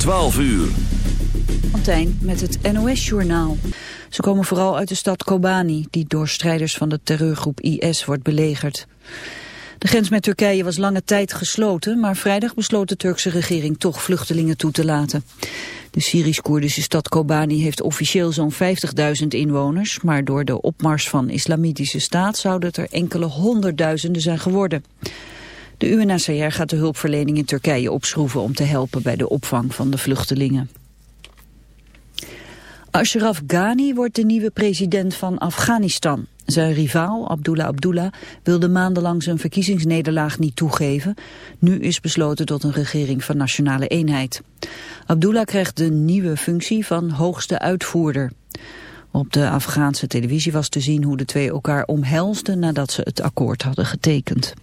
12 uur. Martijn met het NOS-journaal. Ze komen vooral uit de stad Kobani, die door strijders van de terreurgroep IS wordt belegerd. De grens met Turkije was lange tijd gesloten, maar vrijdag besloot de Turkse regering toch vluchtelingen toe te laten. De Syrisch-Koerdische stad Kobani heeft officieel zo'n 50.000 inwoners, maar door de opmars van islamitische staat zouden het er enkele honderdduizenden zijn geworden. De UNHCR gaat de hulpverlening in Turkije opschroeven om te helpen bij de opvang van de vluchtelingen. Ashraf Ghani wordt de nieuwe president van Afghanistan. Zijn rivaal, Abdullah Abdullah, wilde maandenlang zijn verkiezingsnederlaag niet toegeven. Nu is besloten tot een regering van nationale eenheid. Abdullah krijgt de nieuwe functie van hoogste uitvoerder. Op de Afghaanse televisie was te zien hoe de twee elkaar omhelsden nadat ze het akkoord hadden getekend.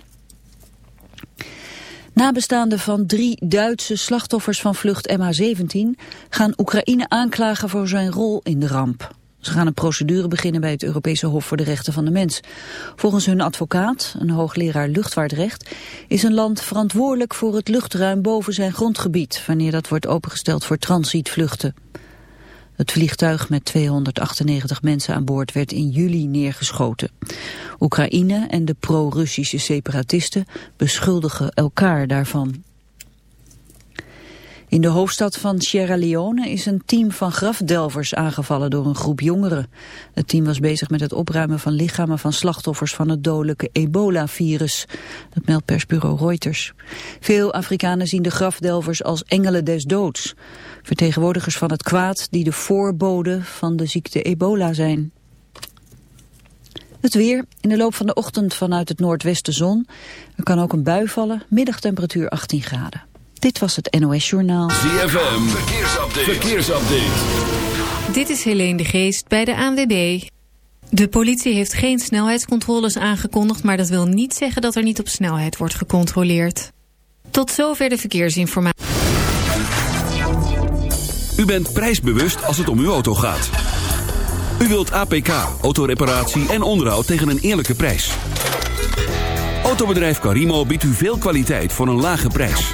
Nabestaanden van drie Duitse slachtoffers van vlucht MH17 gaan Oekraïne aanklagen voor zijn rol in de ramp. Ze gaan een procedure beginnen bij het Europese Hof voor de Rechten van de Mens. Volgens hun advocaat, een hoogleraar luchtvaartrecht, is een land verantwoordelijk voor het luchtruim boven zijn grondgebied, wanneer dat wordt opengesteld voor transietvluchten. Het vliegtuig met 298 mensen aan boord werd in juli neergeschoten. Oekraïne en de pro-Russische separatisten beschuldigen elkaar daarvan. In de hoofdstad van Sierra Leone is een team van grafdelvers aangevallen door een groep jongeren. Het team was bezig met het opruimen van lichamen van slachtoffers van het dodelijke ebola-virus. Dat meldt persbureau Reuters. Veel Afrikanen zien de grafdelvers als engelen des doods. Vertegenwoordigers van het kwaad die de voorboden van de ziekte ebola zijn. Het weer. In de loop van de ochtend vanuit het noordwesten zon. Er kan ook een bui vallen. Middagtemperatuur 18 graden. Dit was het NOS Journaal. ZFM, verkeersupdate. verkeersupdate. Dit is Helene de Geest bij de ANWB. De politie heeft geen snelheidscontroles aangekondigd... maar dat wil niet zeggen dat er niet op snelheid wordt gecontroleerd. Tot zover de verkeersinformatie. U bent prijsbewust als het om uw auto gaat. U wilt APK, autoreparatie en onderhoud tegen een eerlijke prijs. Autobedrijf Carimo biedt u veel kwaliteit voor een lage prijs.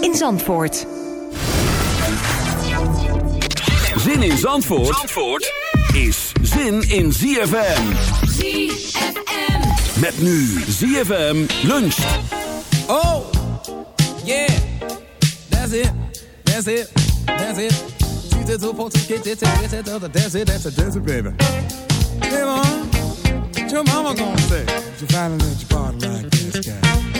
in Zandvoort. Zin in Zandvoort, Zandvoort is zin in ZFM. ZFM. Met nu ZFM luncht. Oh, yeah, that's it, that's it, that's it. Kid, it's a, it's a, that's it, that's it, that's it, baby. Hey, mom, what your mama gonna say? She finally let you party like this guy.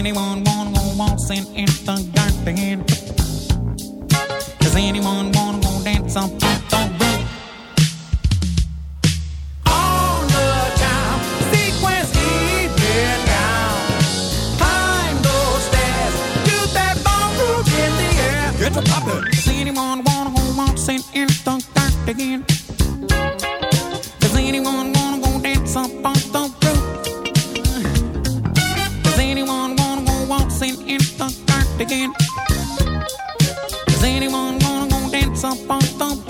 anyone wanna go waltzing in the garden? Does anyone wanna go dance on the roof? On the time, sequence even down. Climb those stairs, do that ballroom in the air. Get to poppin'. Does anyone wanna go waltzing in the garden? begin. Does anyone wanna go dance up on the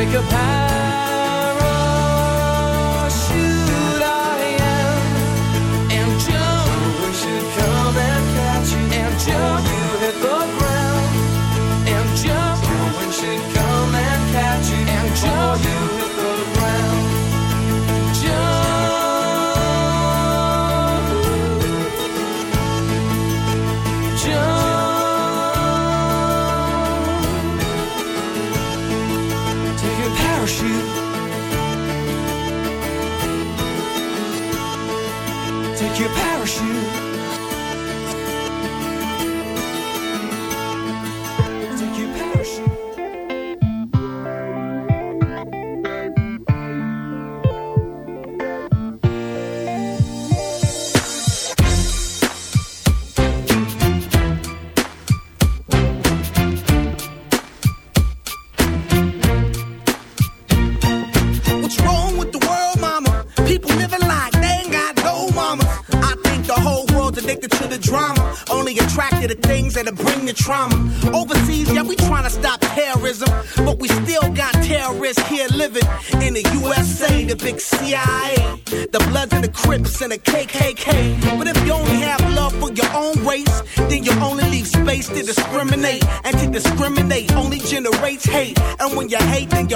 Take a parachute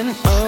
Oh.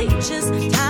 teachers.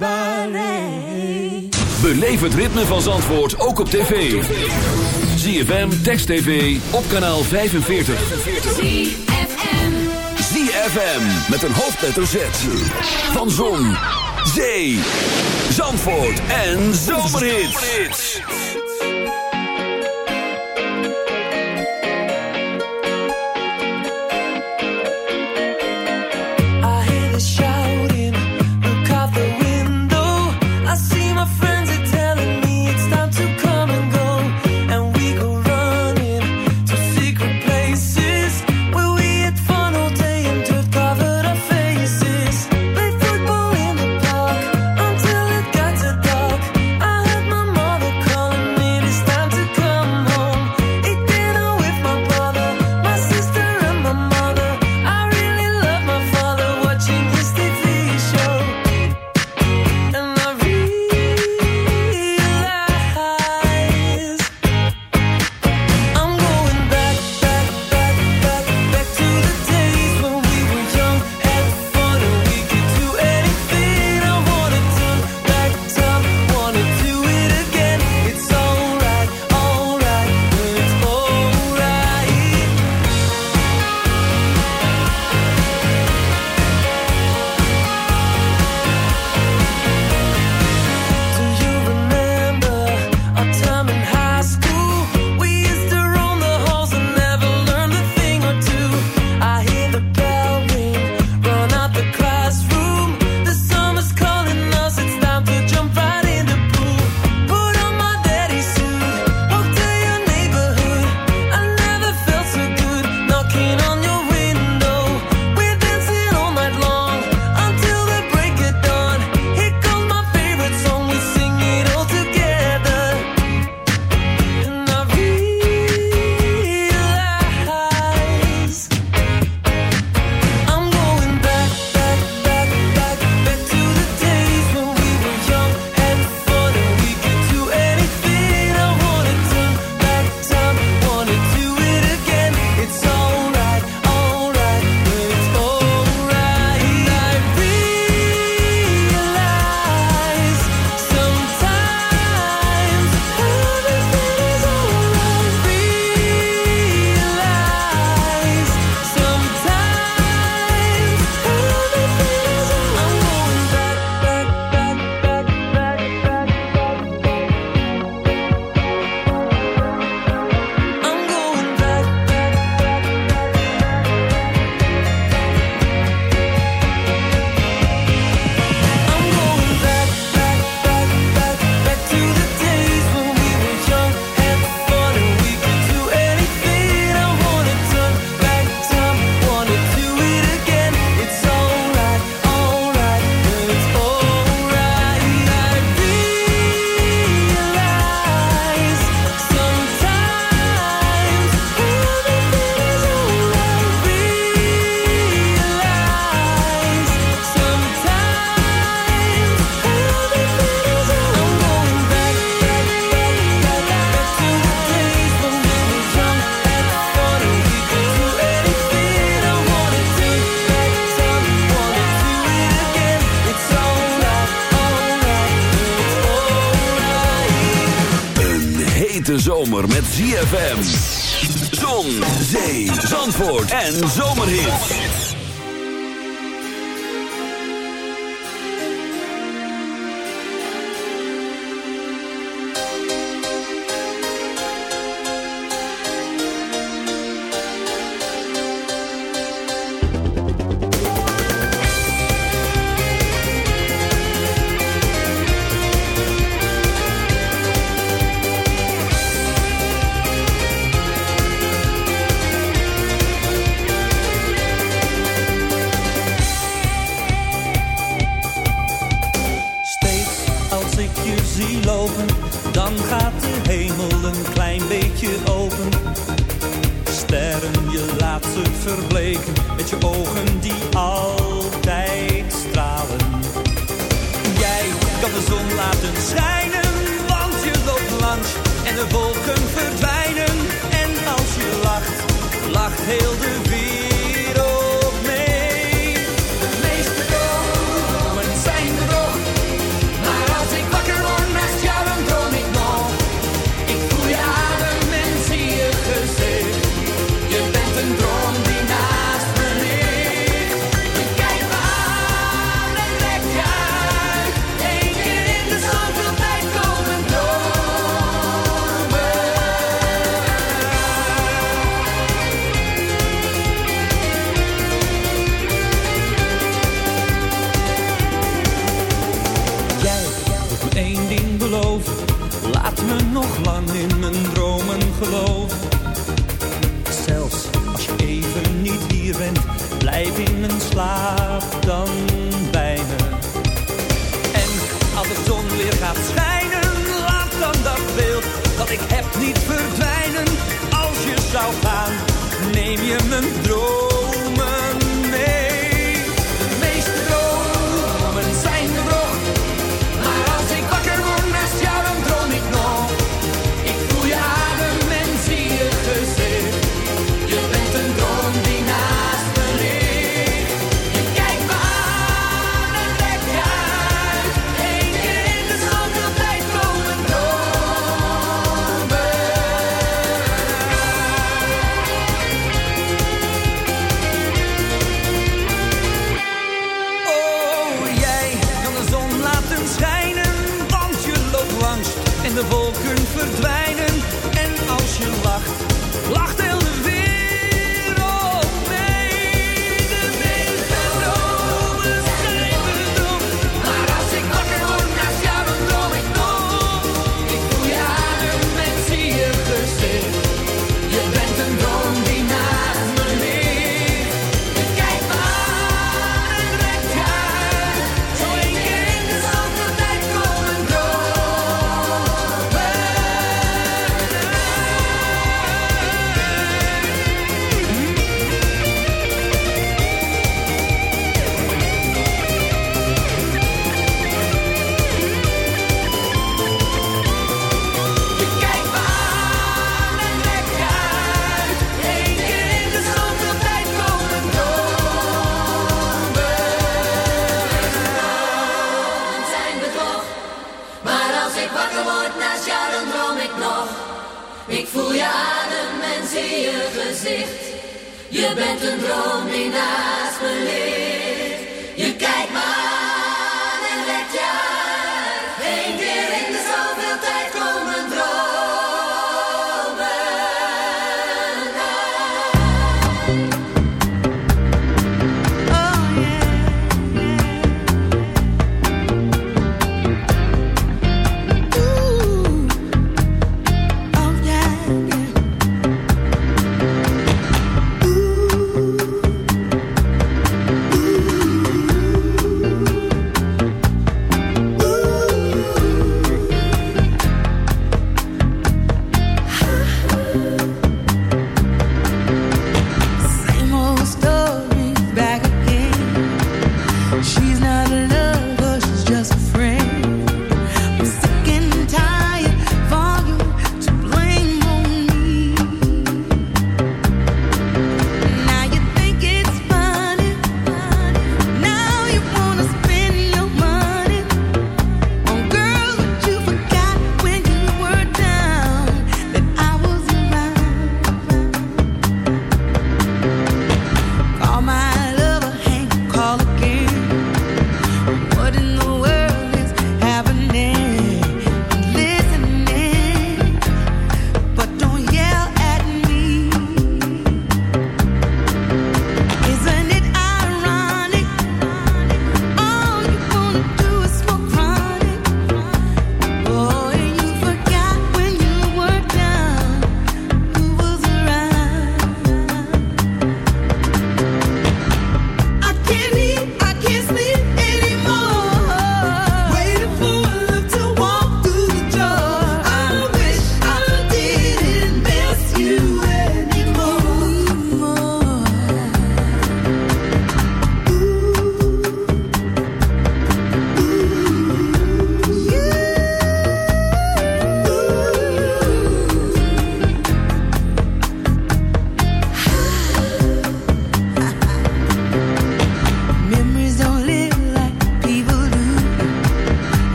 Everybody. Beleef het ritme van Zandvoort ook op tv. ZFM, Text TV, op kanaal 45. ZFM, met een hoofdletter Z. Van Zon, Zee, Zandvoort en Zomerhits. ZFM.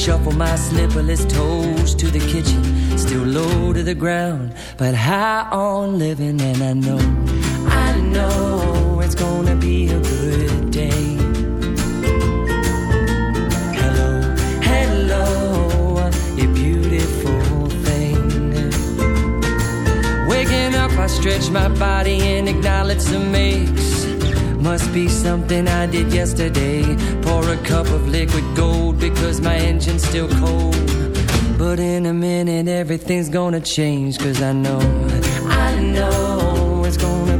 Shuffle my slipperless toes to the kitchen, still low to the ground, but high on everything's gonna change Cause I know, I know it's gonna